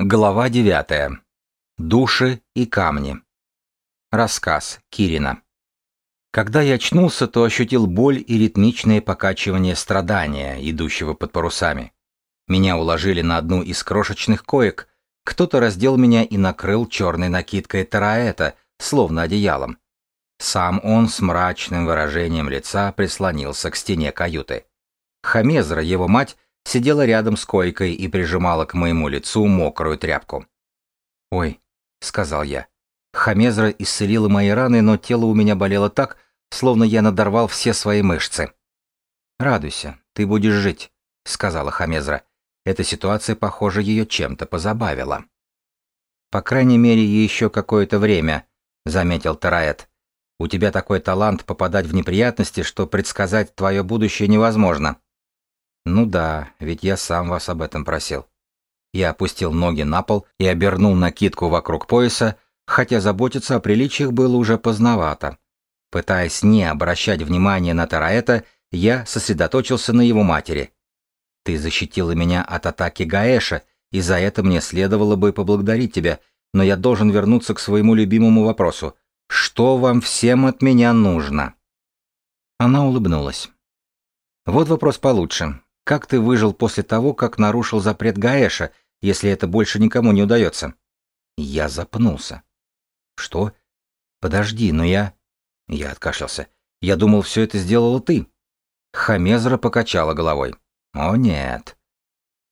Глава 9. Души и камни. Рассказ Кирина. Когда я очнулся, то ощутил боль и ритмичное покачивание страдания, идущего под парусами. Меня уложили на одну из крошечных коек, кто-то раздел меня и накрыл черной накидкой тараэта, словно одеялом. Сам он с мрачным выражением лица прислонился к стене каюты. Хамезра, его мать, сидела рядом с койкой и прижимала к моему лицу мокрую тряпку. «Ой», — сказал я. Хамезра исцелила мои раны, но тело у меня болело так, словно я надорвал все свои мышцы. «Радуйся, ты будешь жить», — сказала Хамезра. Эта ситуация, похоже, ее чем-то позабавила. «По крайней мере, еще какое-то время», — заметил Тараэт. «У тебя такой талант попадать в неприятности, что предсказать твое будущее невозможно». «Ну да, ведь я сам вас об этом просил». Я опустил ноги на пол и обернул накидку вокруг пояса, хотя заботиться о приличиях было уже поздновато. Пытаясь не обращать внимания на Тараэта, я сосредоточился на его матери. «Ты защитила меня от атаки Гаэша, и за это мне следовало бы поблагодарить тебя, но я должен вернуться к своему любимому вопросу. Что вам всем от меня нужно?» Она улыбнулась. «Вот вопрос получше. Как ты выжил после того, как нарушил запрет Гаэша, если это больше никому не удается? Я запнулся. Что? Подожди, но я... Я откашлялся. Я думал, все это сделала ты. Хамезра покачала головой. О нет.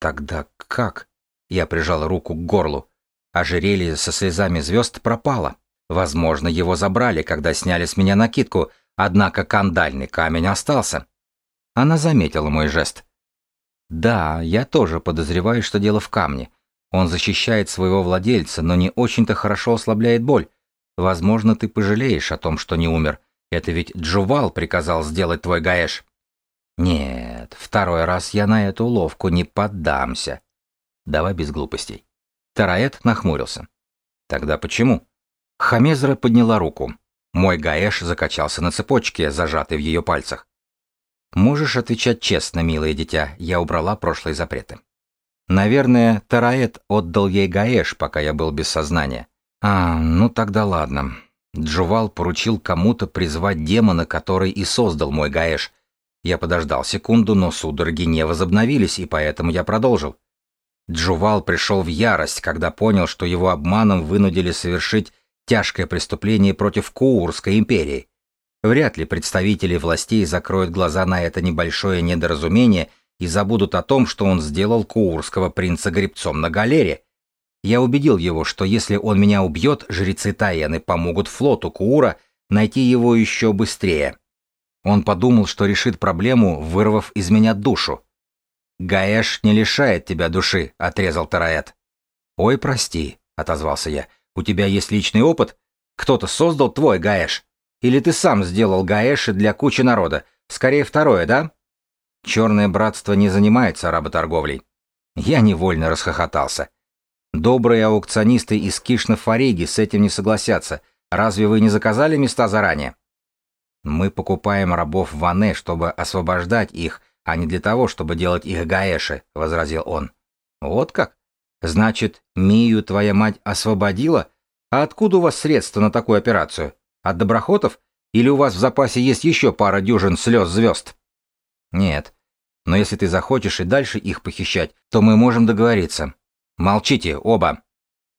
Тогда как? Я прижал руку к горлу. Ожерелье со слезами звезд пропало. Возможно, его забрали, когда сняли с меня накидку, однако кандальный камень остался. Она заметила мой жест. Да, я тоже подозреваю, что дело в камне. Он защищает своего владельца, но не очень-то хорошо ослабляет боль. Возможно, ты пожалеешь о том, что не умер. Это ведь Джувал приказал сделать твой Гаэш. Нет, второй раз я на эту уловку не поддамся. Давай без глупостей. Тараэт нахмурился. Тогда почему? Хамезра подняла руку. Мой Гаэш закачался на цепочке, зажатой в ее пальцах. Можешь отвечать честно, милое дитя, я убрала прошлые запреты. Наверное, Тараэт отдал ей Гаэш, пока я был без сознания. А, ну тогда ладно. Джувал поручил кому-то призвать демона, который и создал мой Гаэш. Я подождал секунду, но судороги не возобновились, и поэтому я продолжил. Джувал пришел в ярость, когда понял, что его обманом вынудили совершить тяжкое преступление против Куурской империи. Вряд ли представители властей закроют глаза на это небольшое недоразумение и забудут о том, что он сделал куурского принца гребцом на галере. Я убедил его, что если он меня убьет, жрецы Таены помогут флоту Куура найти его еще быстрее. Он подумал, что решит проблему, вырвав из меня душу. «Гаэш не лишает тебя души», — отрезал Тараэт. «Ой, прости», — отозвался я. «У тебя есть личный опыт? Кто-то создал твой Гаэш?» Или ты сам сделал гаэши для кучи народа? Скорее второе, да? Черное братство не занимается работорговлей. Я невольно расхохотался. Добрые аукционисты из Кишна-Фариги с этим не согласятся. Разве вы не заказали места заранее? Мы покупаем рабов в Ане, чтобы освобождать их, а не для того, чтобы делать их гаэши, возразил он. Вот как? Значит, Мию твоя мать освободила? А откуда у вас средства на такую операцию? От доброхотов? Или у вас в запасе есть еще пара дюжин слез звезд? Нет. Но если ты захочешь и дальше их похищать, то мы можем договориться. Молчите, оба.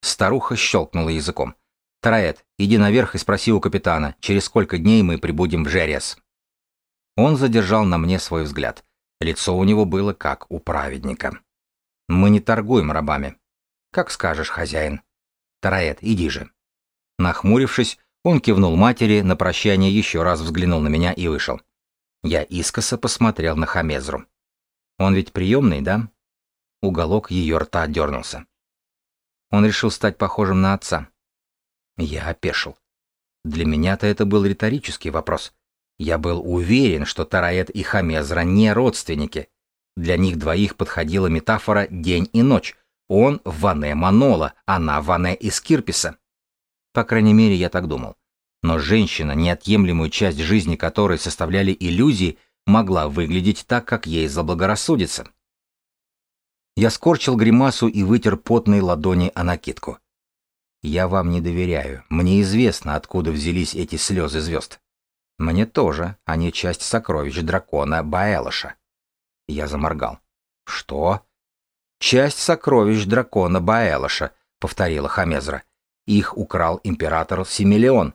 Старуха щелкнула языком. Тараэт, иди наверх и спроси у капитана, через сколько дней мы прибудем в Жерес. Он задержал на мне свой взгляд. Лицо у него было как у праведника. Мы не торгуем рабами. Как скажешь, хозяин. Тараэт, иди же. Нахмурившись, он кивнул матери, на прощание еще раз взглянул на меня и вышел. Я искоса посмотрел на Хамезру. Он ведь приемный, да? Уголок ее рта дернулся. Он решил стать похожим на отца. Я опешил. Для меня-то это был риторический вопрос. Я был уверен, что Тараэт и Хамезра не родственники. Для них двоих подходила метафора «день и ночь». Он Ване Манола, она Ване из Кирписа. По крайней мере, я так думал. Но женщина, неотъемлемую часть жизни которой составляли иллюзии, могла выглядеть так, как ей заблагорассудится. Я скорчил гримасу и вытер потные ладони о накидку. Я вам не доверяю. Мне известно, откуда взялись эти слезы звезд. Мне тоже. Они часть сокровищ дракона Баэлоша. Я заморгал. Что? Часть сокровищ дракона Баэлоша, повторила Хамезра. Их украл император Симелеон.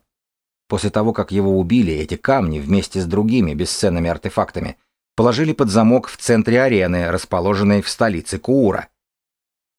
После того, как его убили, эти камни вместе с другими бесценными артефактами положили под замок в центре арены, расположенной в столице Куура.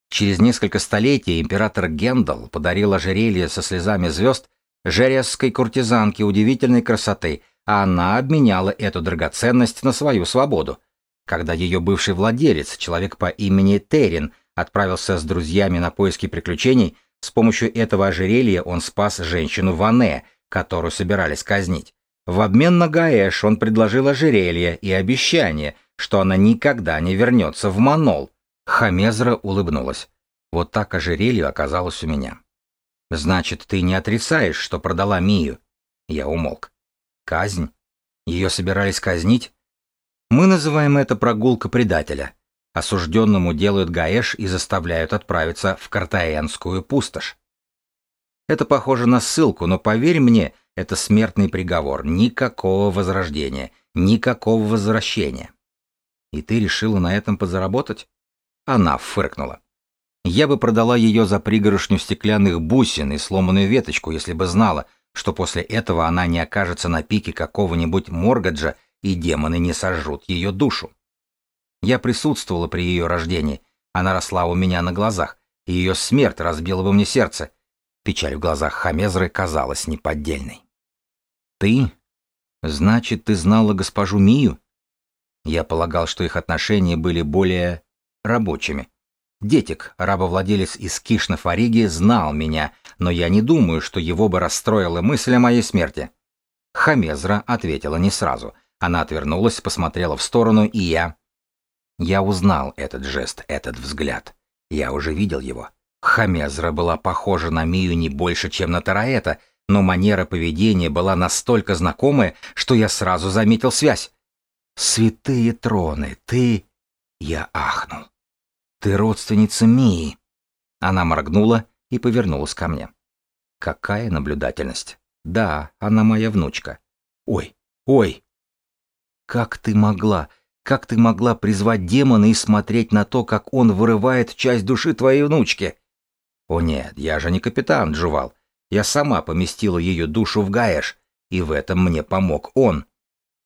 Через несколько столетий император Гендал подарил ожерелье со слезами звезд жересской куртизанке удивительной красоты, а она обменяла эту драгоценность на свою свободу. Когда ее бывший владелец, человек по имени Терин, отправился с друзьями на поиски приключений, с помощью этого ожерелья он спас женщину Ване, которую собирались казнить. В обмен на Гаэш он предложил ожерелье и обещание, что она никогда не вернется в Манол, Хамезра улыбнулась. Вот так ожерелье оказалось у меня. Значит, ты не отрицаешь, что продала Мию? Я умолк. Казнь? Ее собирались казнить? Мы называем это прогулка предателя. Осужденному делают гаэш и заставляют отправиться в Картаэнскую пустошь. Это похоже на ссылку, но поверь мне, это смертный приговор. Никакого возрождения, никакого возвращения. И ты решила на этом подзаработать? Она фыркнула. Я бы продала ее за пригоршню стеклянных бусин и сломанную веточку, если бы знала, что после этого она не окажется на пике какого-нибудь моргаджа и демоны не сожрут ее душу. Я присутствовала при ее рождении, она росла у меня на глазах, и ее смерть разбила бы мне сердце. Печаль в глазах Хамезры казалась неподдельной. «Ты? Значит, ты знала госпожу Мию?» Я полагал, что их отношения были более рабочими. Детик, рабовладелец из Кишна-Фариги, знал меня, но я не думаю, что его бы расстроила мысль о моей смерти. Хамезра ответила не сразу. Она отвернулась, посмотрела в сторону, и я... Я узнал этот жест, этот взгляд. Я уже видел его. Хамезра была похожа на Мию не больше, чем на Тараэта, но манера поведения была настолько знакомая, что я сразу заметил связь. «Святые троны, ты...» Я ахнул. «Ты родственница Мии!» Она моргнула и повернулась ко мне. «Какая наблюдательность! Да, она моя внучка. Ой, ой!» «Как ты могла, как ты могла призвать демона и смотреть на то, как он вырывает часть души твоей внучки?» «О нет, я же не капитан, Джувал. Я сама поместила ее душу в Гаэш, и в этом мне помог он».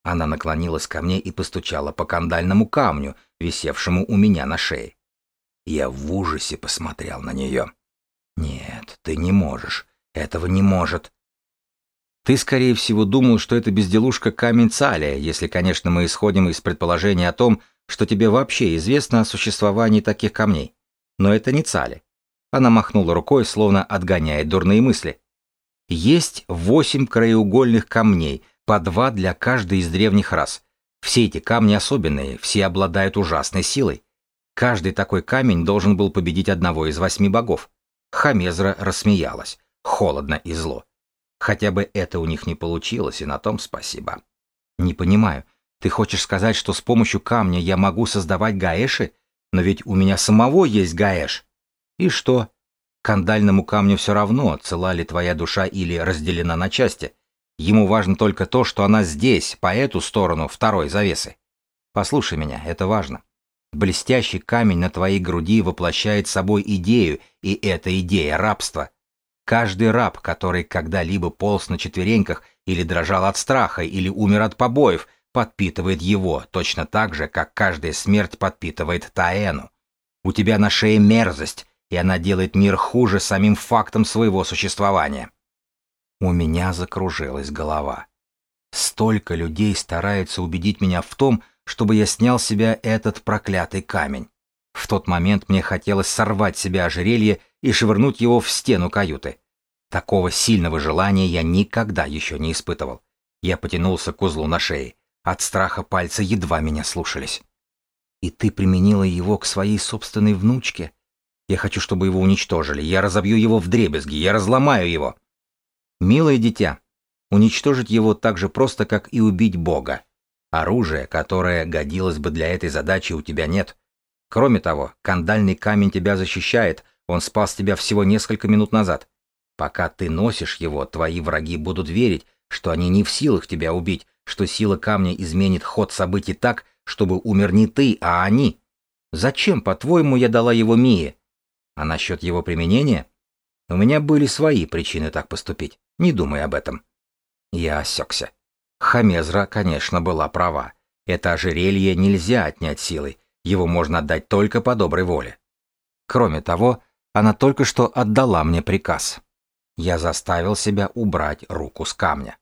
Она наклонилась ко мне и постучала по кандальному камню, висевшему у меня на шее. Я в ужасе посмотрел на нее. «Нет, ты не можешь. Этого не может». «Ты, скорее всего, думал, что это безделушка камень Цалия, если, конечно, мы исходим из предположения о том, что тебе вообще известно о существовании таких камней. Но это не Цали». Она махнула рукой, словно отгоняя дурные мысли. «Есть восемь краеугольных камней, по два для каждой из древних рас. Все эти камни особенные, все обладают ужасной силой. Каждый такой камень должен был победить одного из восьми богов. Хамезра рассмеялась, холодно и зло. Хотя бы это у них не получилось, и на том спасибо. Не понимаю, ты хочешь сказать, что с помощью камня я могу создавать гаэши? Но ведь у меня самого есть гаэш. И что? Кандальному камню все равно, цела ли твоя душа или разделена на части. Ему важно только то, что она здесь, по эту сторону второй завесы. Послушай меня, это важно. Блестящий камень на твоей груди воплощает собой идею, и эта идея — рабство. Каждый раб, который когда-либо полз на четвереньках или дрожал от страха, или умер от побоев, подпитывает его, точно так же, как каждая смерть подпитывает Таэну. У тебя на шее мерзость, и она делает мир хуже самим фактом своего существования. У меня закружилась голова. Столько людей стараются убедить меня в том, чтобы я снял с себя этот проклятый камень. В тот момент мне хотелось сорвать себя ожерелье и швырнуть его в стену каюты. Такого сильного желания я никогда еще не испытывал. Я потянулся к узлу на шее. От страха пальцы едва меня слушались. «И ты применила его к своей собственной внучке? Я хочу, чтобы его уничтожили. Я разобью его в дребезги. Я разломаю его». «Милое дитя, уничтожить его так же просто, как и убить Бога. Оружия, которое годилось бы для этой задачи, у тебя нет. Кроме того, кандальный камень тебя защищает, он спас тебя всего несколько минут назад. Пока ты носишь его, твои враги будут верить, что они не в силах тебя убить, что сила камня изменит ход событий так, чтобы умер не ты, а они. Зачем, по-твоему, я дала его Мие? А насчет его применения? У меня были свои причины так поступить, не думай об этом. Я осекся. Хамезра, конечно, была права. Это ожерелье нельзя отнять силой, его можно отдать только по доброй воле. Кроме того, она только что отдала мне приказ. Я заставил себя убрать руку с камня.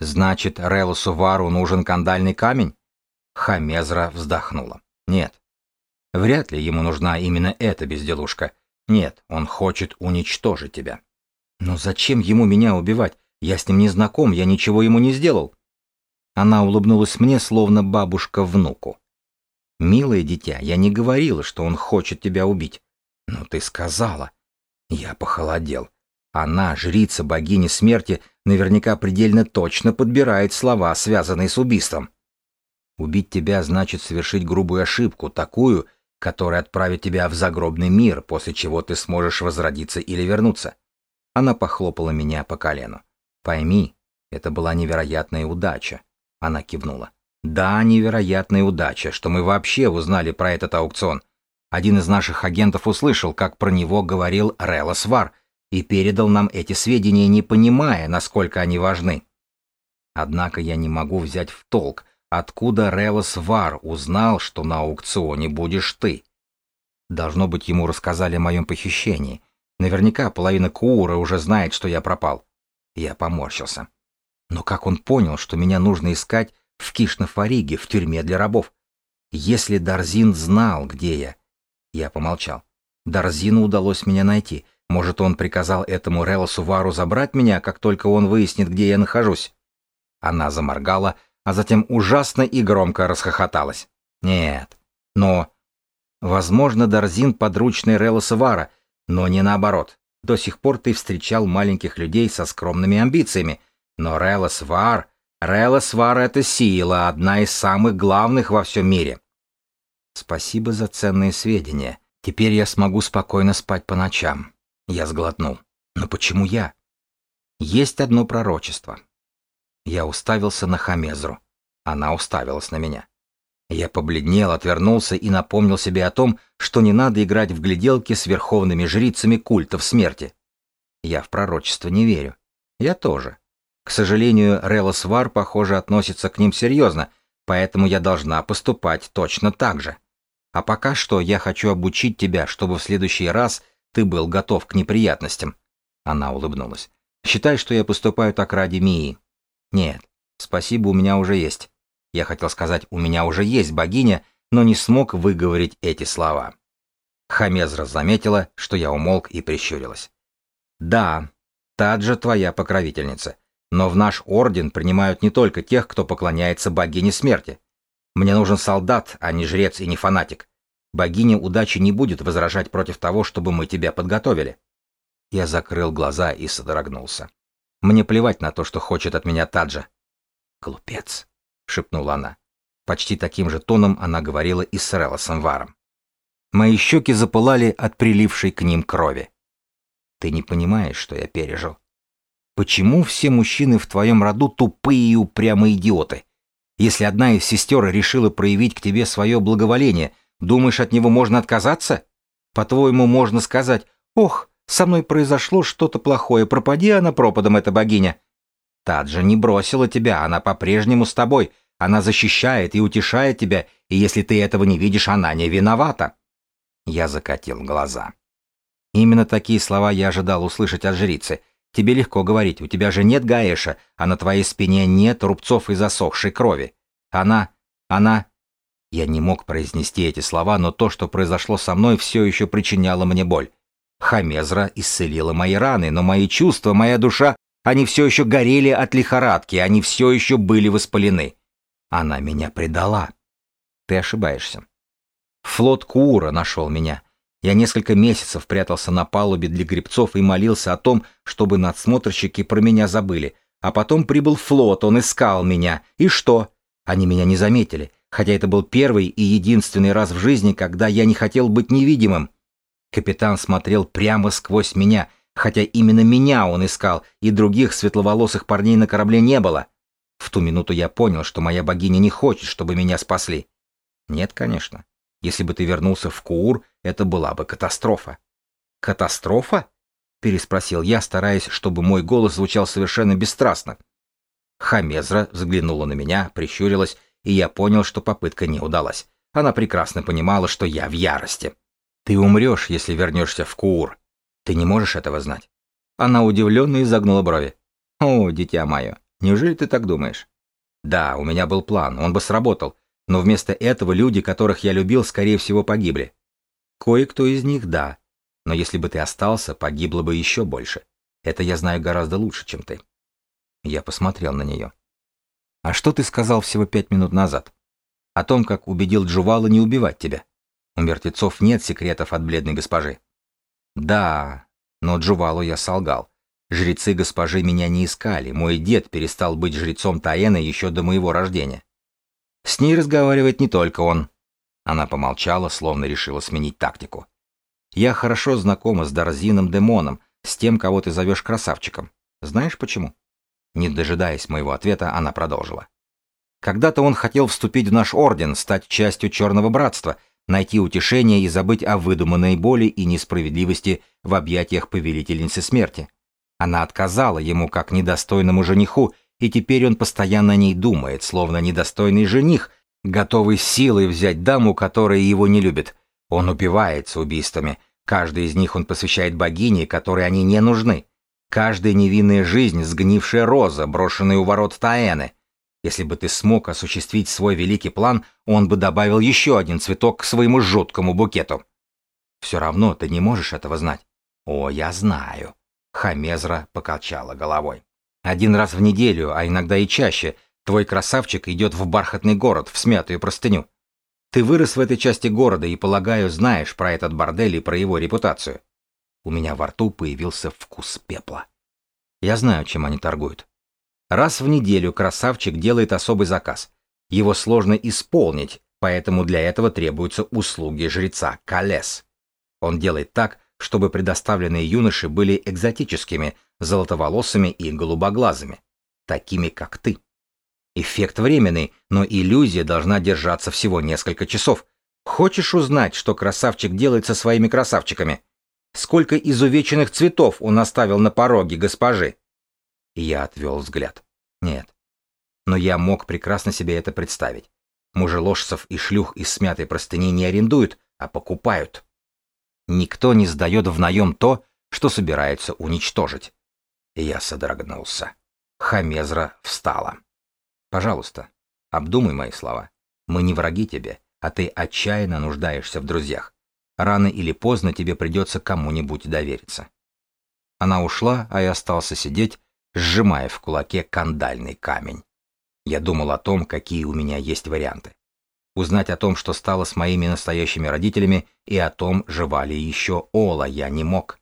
Значит, Релусу Вару нужен кандальный камень? Хамезра вздохнула. Нет. Вряд ли ему нужна именно эта безделушка. Нет, он хочет уничтожить тебя. Но зачем ему меня убивать? Я с ним не знаком, я ничего ему не сделал. Она улыбнулась мне, словно бабушка внуку. «Милое дитя, я не говорила, что он хочет тебя убить. Но ты сказала». Я похолодел. Она, жрица богини смерти, наверняка предельно точно подбирает слова, связанные с убийством. Убить тебя значит совершить грубую ошибку, такую, которая отправит тебя в загробный мир, после чего ты сможешь возродиться или вернуться. Она похлопала меня по колену. Пойми, это была невероятная удача. Она кивнула. Да, невероятная удача, что мы вообще узнали про этот аукцион. Один из наших агентов услышал, как про него говорил Релос Вар, и передал нам эти сведения, не понимая, насколько они важны. Однако я не могу взять в толк, откуда Релос Вар узнал, что на аукционе будешь ты. Должно быть, ему рассказали о моем похищении. Наверняка половина Куура уже знает, что я пропал. Я поморщился. Но как он понял, что меня нужно искать в Кишнафариге, в тюрьме для рабов? Если Дарзин знал, где я... Я помолчал. Дарзину удалось меня найти. Может, он приказал этому Релосу Вару забрать меня, как только он выяснит, где я нахожусь? Она заморгала, а затем ужасно и громко расхохоталась. Нет. Но... Возможно, Дарзин подручный Релоса Вара, но не наоборот. До сих пор ты встречал маленьких людей со скромными амбициями, но Релос Вар... Релос Вар — это сила, одна из самых главных во всем мире. Спасибо за ценные сведения. Теперь я смогу спокойно спать по ночам. Я сглотнул. Но почему я? Есть одно пророчество. Я уставился на Хамезру. Она уставилась на меня. Я побледнел, отвернулся и напомнил себе о том, что не надо играть в гляделки с верховными жрицами культов смерти. Я в пророчество не верю. Я тоже. К сожалению, Релос Вар, похоже, относится к ним серьезно, поэтому я должна поступать точно так же. А пока что я хочу обучить тебя, чтобы в следующий раз ты был готов к неприятностям. Она улыбнулась. Считай, что я поступаю так ради Мии. Нет, спасибо, у меня уже есть. Я хотел сказать, у меня уже есть богиня, но не смог выговорить эти слова. Хамезра заметила, что я умолк и прищурилась. Да, Таджа твоя покровительница. Но в наш орден принимают не только тех, кто поклоняется богине смерти. Мне нужен солдат, а не жрец и не фанатик. Богиня удачи не будет возражать против того, чтобы мы тебя подготовили. Я закрыл глаза и содрогнулся. Мне плевать на то, что хочет от меня Таджа. Глупец, шепнула она. Почти таким же тоном она говорила и с Релосом Варом. Мои щеки запылали от прилившей к ним крови. Ты не понимаешь, что я пережил. Почему все мужчины в твоем роду тупые и упрямые идиоты? Если одна из сестер решила проявить к тебе свое благоволение, думаешь, от него можно отказаться? По-твоему, можно сказать, ох, со мной произошло что-то плохое, пропади она пропадом, эта богиня. Таджа не бросила тебя, она по-прежнему с тобой, она защищает и утешает тебя, и если ты этого не видишь, она не виновата. Я закатил глаза. Именно такие слова я ожидал услышать от жрицы — Тебе легко говорить, у тебя же нет Гаэша, а на твоей спине нет рубцов и засохшей крови. Она... она... Я не мог произнести эти слова, но то, что произошло со мной, все еще причиняло мне боль. Хамезра исцелила мои раны, но мои чувства, моя душа, они все еще горели от лихорадки, они все еще были воспалены. Она меня предала. Ты ошибаешься. Флот Куура нашел меня. Я несколько месяцев прятался на палубе для гребцов и молился о том, чтобы надсмотрщики про меня забыли. А потом прибыл флот, он искал меня. И что? Они меня не заметили. хотя это был первый и единственный раз в жизни, когда я не хотел быть невидимым. Капитан смотрел прямо сквозь меня, хотя именно меня он искал, и других светловолосых парней на корабле не было. В ту минуту я понял, что моя богиня не хочет, чтобы меня спасли. Нет, конечно. Если бы ты вернулся в Куур, это была бы катастрофа. Катастрофа? переспросил я, стараясь, чтобы мой голос звучал совершенно бесстрастно. Хамезра взглянула на меня, прищурилась, и я понял, что попытка не удалась. Она прекрасно понимала, что я в ярости. «Ты умрешь, если вернешься в Куур. Ты не можешь этого знать». Она удивленно изогнула брови. «О, дитя мое, неужели ты так думаешь?» «Да, у меня был план, он бы сработал, но вместо этого люди, которых я любил, скорее всего, погибли. Кое-кто из них — да, но если бы ты остался, погибло бы еще больше. Это я знаю гораздо лучше, чем ты». Я посмотрел на нее. «А что ты сказал всего пять минут назад? О том, как убедил Джувала не убивать тебя. У мертвецов нет секретов от бледной госпожи». «Да, но Джувалу я солгал. Жрецы госпожи меня не искали, мой дед перестал быть жрецом Таэна еще до моего рождения. С ней разговаривает не только он». Она помолчала, словно решила сменить тактику. «Я хорошо знакома с Дарзином Демоном, с тем, кого ты зовешь красавчиком. Знаешь почему?» Не дожидаясь моего ответа, она продолжила. Когда-то он хотел вступить в наш орден, стать частью Черного Братства, найти утешение и забыть о выдуманной боли и несправедливости в объятиях повелительницы смерти. Она отказала ему как недостойному жениху, и теперь он постоянно о ней думает, словно недостойный жених, готовый силой взять даму, которая его не любит. Он убивается убийствами. Каждый из них он посвящает богине, которой они не нужны. Каждая невинная жизнь — сгнившая роза, брошенная у ворот Таэны. Если бы ты смог осуществить свой великий план, он бы добавил еще один цветок к своему жуткому букету. Все равно ты не можешь этого знать. О, я знаю. Хамезра покачала головой. Один раз в неделю, а иногда и чаще, твой красавчик идет в бархатный город, в смятую простыню. Ты вырос в этой части города и, полагаю, знаешь про этот бордель и про его репутацию. У меня во рту появился вкус пепла. Я знаю, чем они торгуют. Раз в неделю красавчик делает особый заказ. Его сложно исполнить, поэтому для этого требуются услуги жреца Калес. Он делает так, чтобы предоставленные юноши были экзотическими, золотоволосыми и голубоглазыми, такими как ты. Эффект временный, но иллюзия должна держаться всего несколько часов. Хочешь узнать, что красавчик делает со своими красавчиками? Сколько изувеченных цветов он оставил на пороге госпожи? Я отвел взгляд. Нет. Но я мог прекрасно себе это представить. Мужеложцев и шлюх из смятой простыни не арендуют, а покупают. Никто не сдает в наем то, что собирается уничтожить. Я содрогнулся. Хамезра встала. «Пожалуйста, обдумай мои слова. Мы не враги тебе, а ты отчаянно нуждаешься в друзьях. Рано или поздно тебе придется кому-нибудь довериться. Она ушла, а я остался сидеть, сжимая в кулаке кандальный камень. Я думал о том, какие у меня есть варианты. Узнать о том, что стало с моими настоящими родителями, и о том, жива ли еще Ола, я не мог.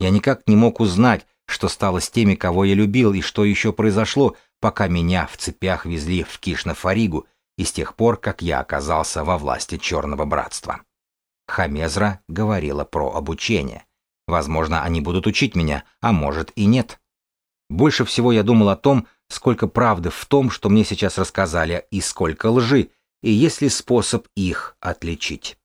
Я никак не мог узнать, что стало с теми, кого я любил, и что еще произошло, пока меня в цепях везли в Кишна-Фаригу, и с тех пор, как я оказался во власти Черного Братства. Хамезра говорила про обучение. Возможно, они будут учить меня, а может и нет. Больше всего я думал о том, сколько правды в том, что мне сейчас рассказали, и сколько лжи, и есть ли способ их отличить.